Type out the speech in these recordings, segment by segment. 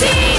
see.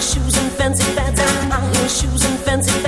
shoes and fancy fads and high heel shoes and fancy fads.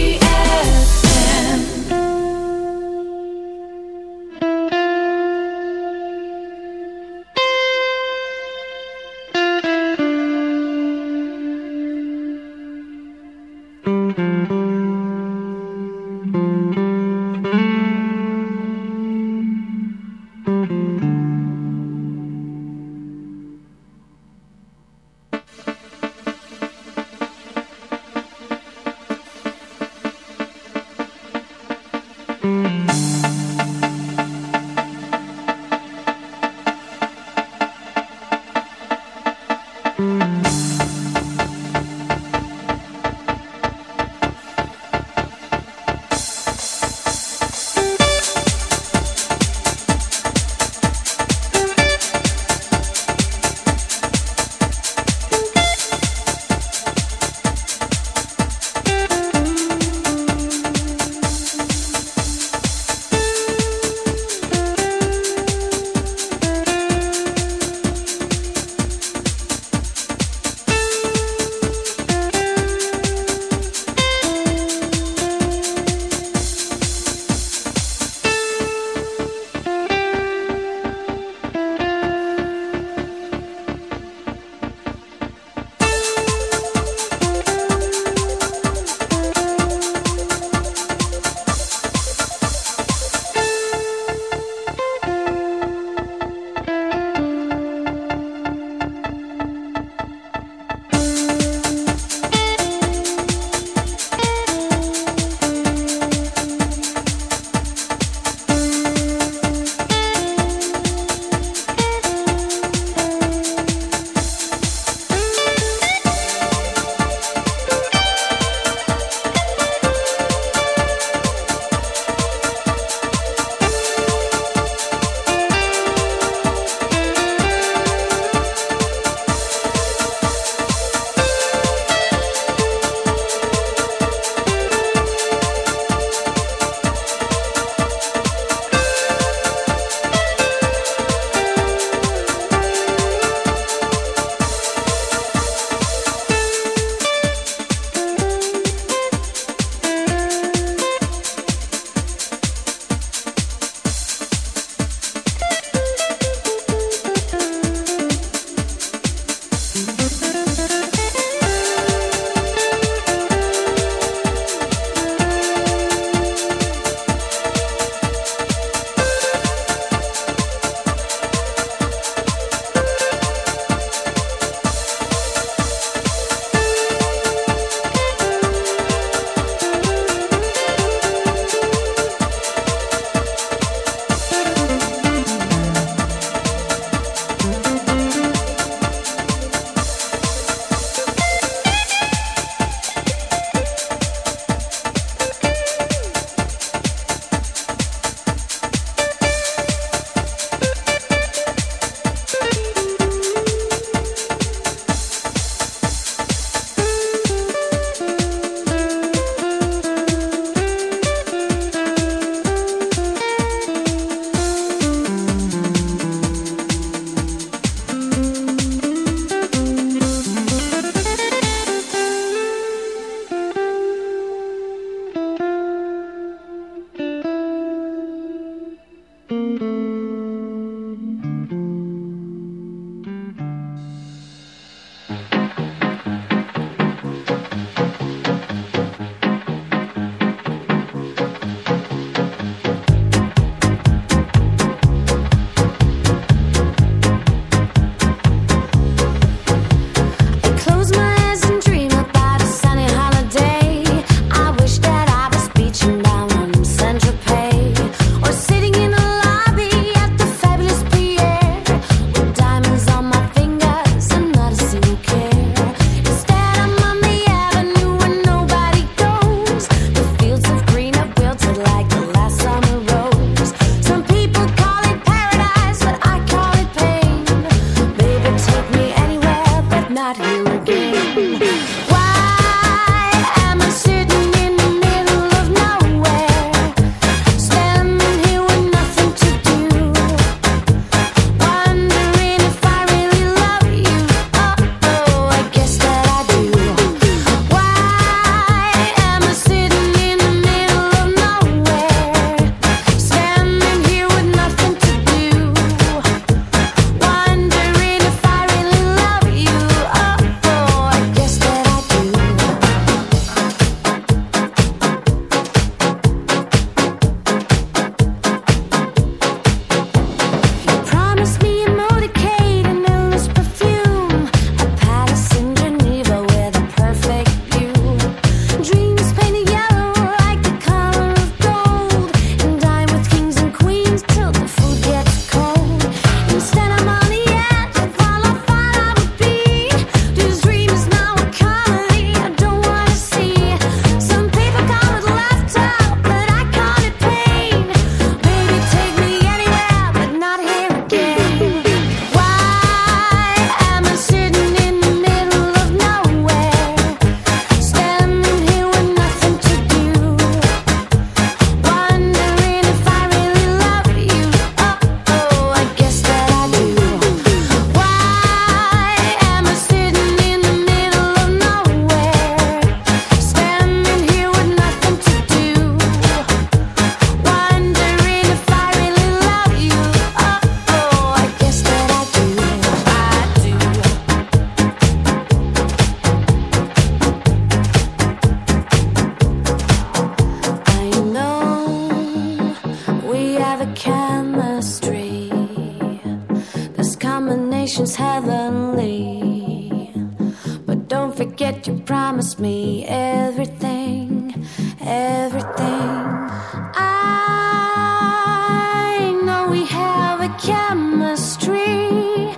chemistry.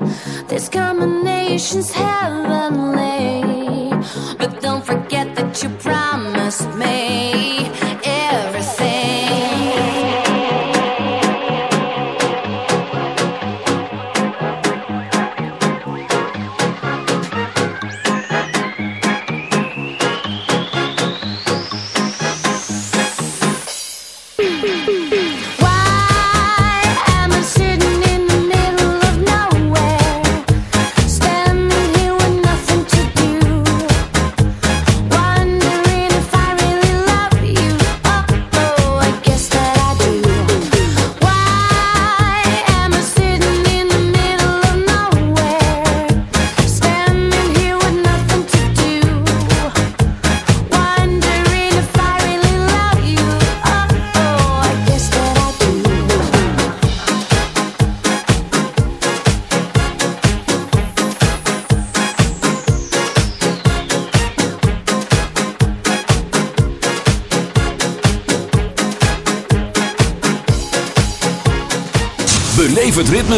This combination's heavy.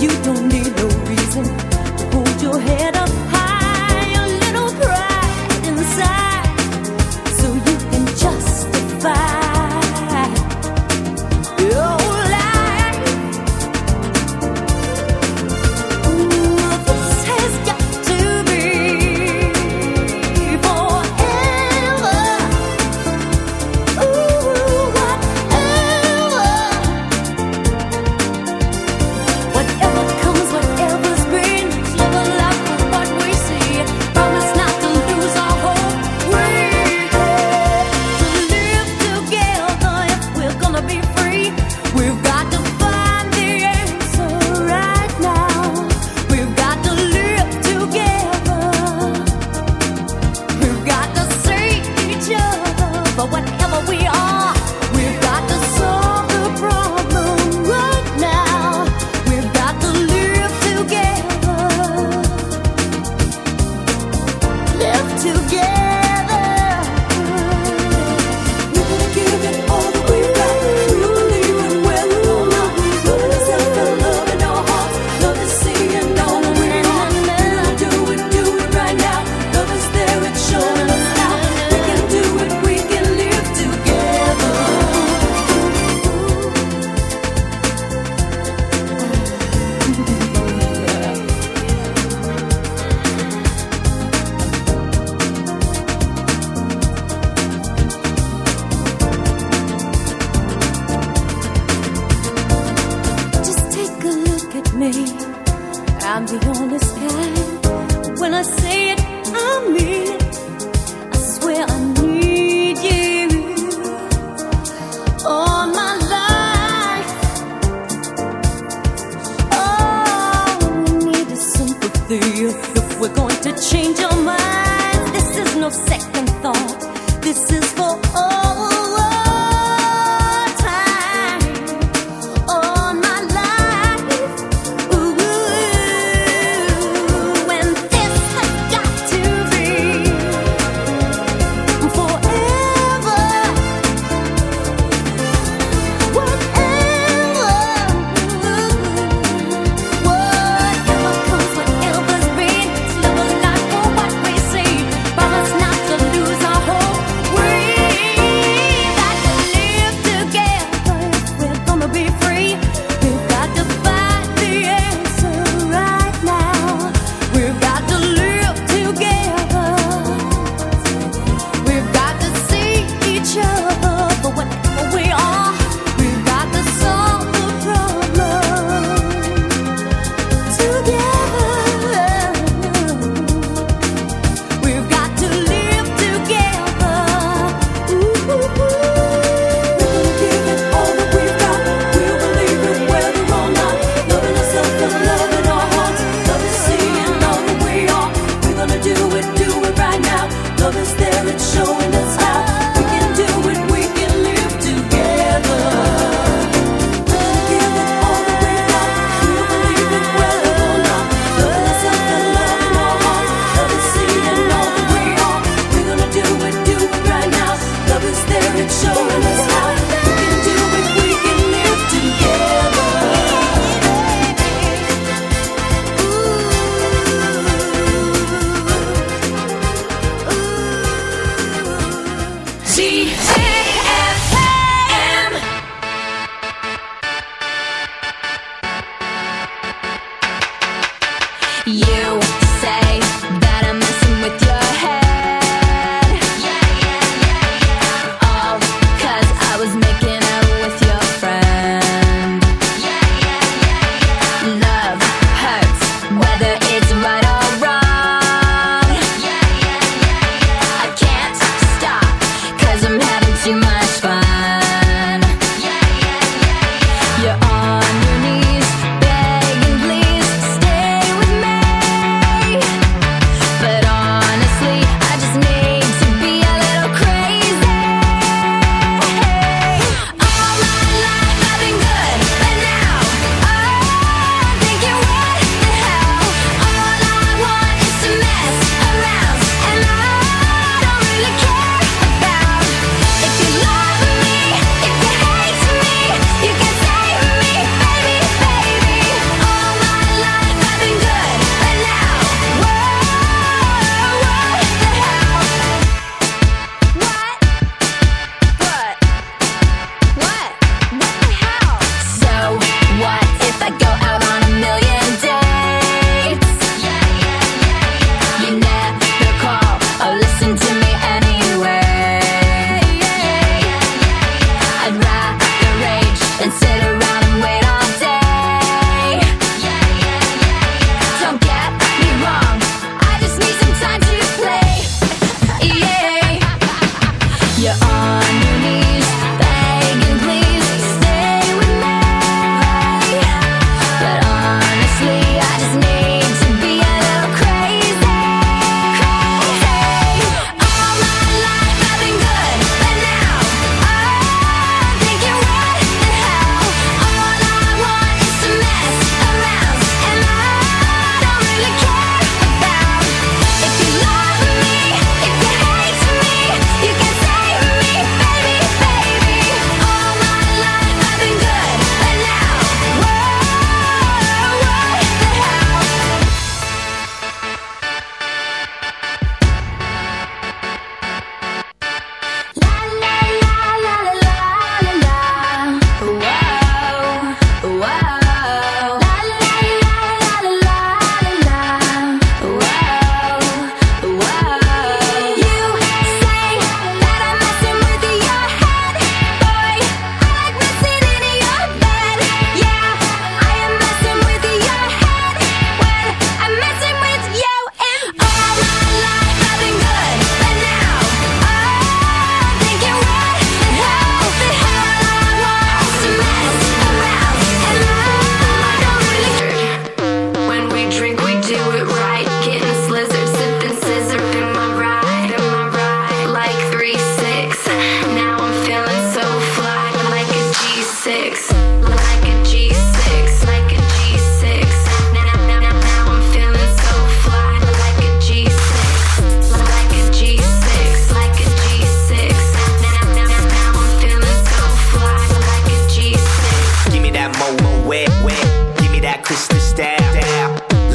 you don't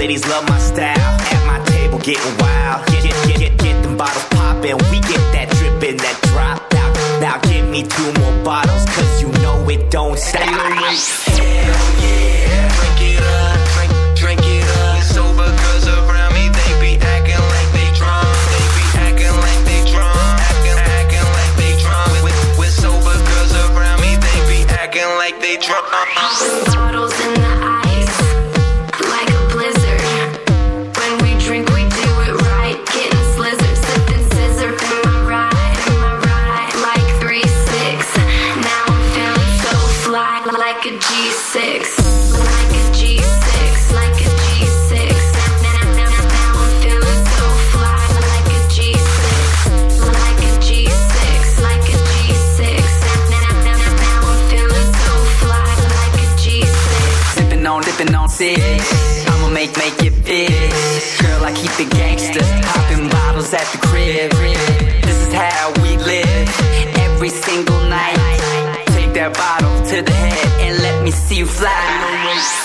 Ladies love my style. At my table, getting wild. Get, get, get, get them bottles poppin'. We get that drippin', that drop. Now give me two more bottles, cause you know it don't stop. Hell yeah, drink it up, drink, drink it up. Sober cause around me they be acting like they drunk. They be acting like they drunk. Acting, acting like they drunk. With sober girls around me they be acting like they drunk. Uh-huh. I'ma make, make it big, Girl, I keep it gangster. Popping bottles at the crib. This is how we live. Every single night. Take that bottle to the head and let me see you fly.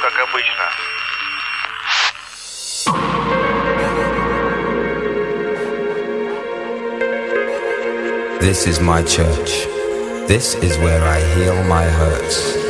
как обычно. This is my church. This is where I heal my hurts.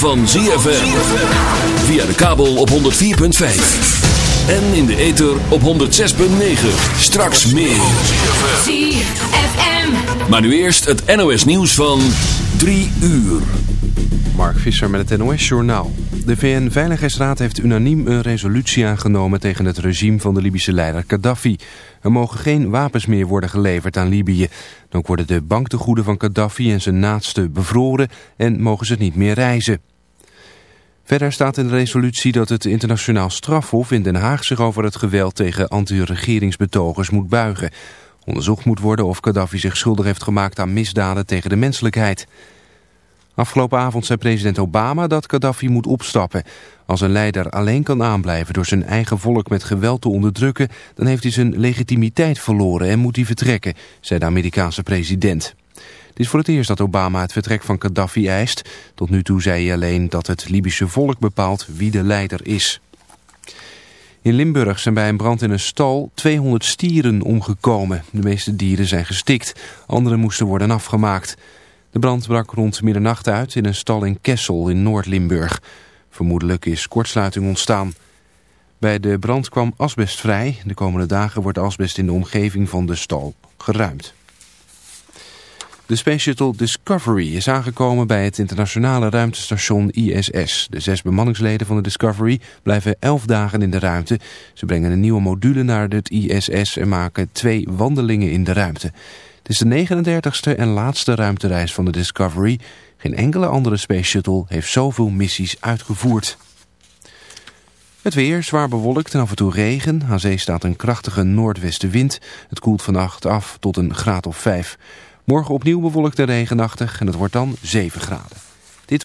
van ZFM. Via de kabel op 104.5. En in de ether op 106.9. Straks meer. ZFM. Maar nu eerst het NOS nieuws van 3 uur. Mark Visser met het NOS Journaal. De VN-veiligheidsraad heeft unaniem een resolutie aangenomen tegen het regime van de Libische leider Gaddafi. Er mogen geen wapens meer worden geleverd aan Libië. Dan worden de banktegoeden van Gaddafi en zijn naasten bevroren en mogen ze niet meer reizen. Verder staat in de resolutie dat het internationaal strafhof in Den Haag zich over het geweld tegen anti-regeringsbetogers moet buigen. Onderzocht moet worden of Gaddafi zich schuldig heeft gemaakt aan misdaden tegen de menselijkheid. Afgelopen avond zei president Obama dat Gaddafi moet opstappen. Als een leider alleen kan aanblijven door zijn eigen volk met geweld te onderdrukken... dan heeft hij zijn legitimiteit verloren en moet hij vertrekken, zei de Amerikaanse president. Het is voor het eerst dat Obama het vertrek van Gaddafi eist. Tot nu toe zei hij alleen dat het Libische volk bepaalt wie de leider is. In Limburg zijn bij een brand in een stal 200 stieren omgekomen. De meeste dieren zijn gestikt, andere moesten worden afgemaakt. De brand brak rond middernacht uit in een stal in Kessel in Noord-Limburg. Vermoedelijk is kortsluiting ontstaan. Bij de brand kwam asbest vrij. De komende dagen wordt asbest in de omgeving van de stal geruimd. De Space Shuttle Discovery is aangekomen bij het internationale ruimtestation ISS. De zes bemanningsleden van de Discovery blijven elf dagen in de ruimte. Ze brengen een nieuwe module naar het ISS en maken twee wandelingen in de ruimte. Het is de 39ste en laatste ruimtereis van de Discovery. Geen enkele andere Space Shuttle heeft zoveel missies uitgevoerd. Het weer zwaar bewolkt en af en toe regen. Aan zee staat een krachtige noordwestenwind. Het koelt vannacht af tot een graad of 5. Morgen opnieuw bewolkt en regenachtig en het wordt dan 7 graden.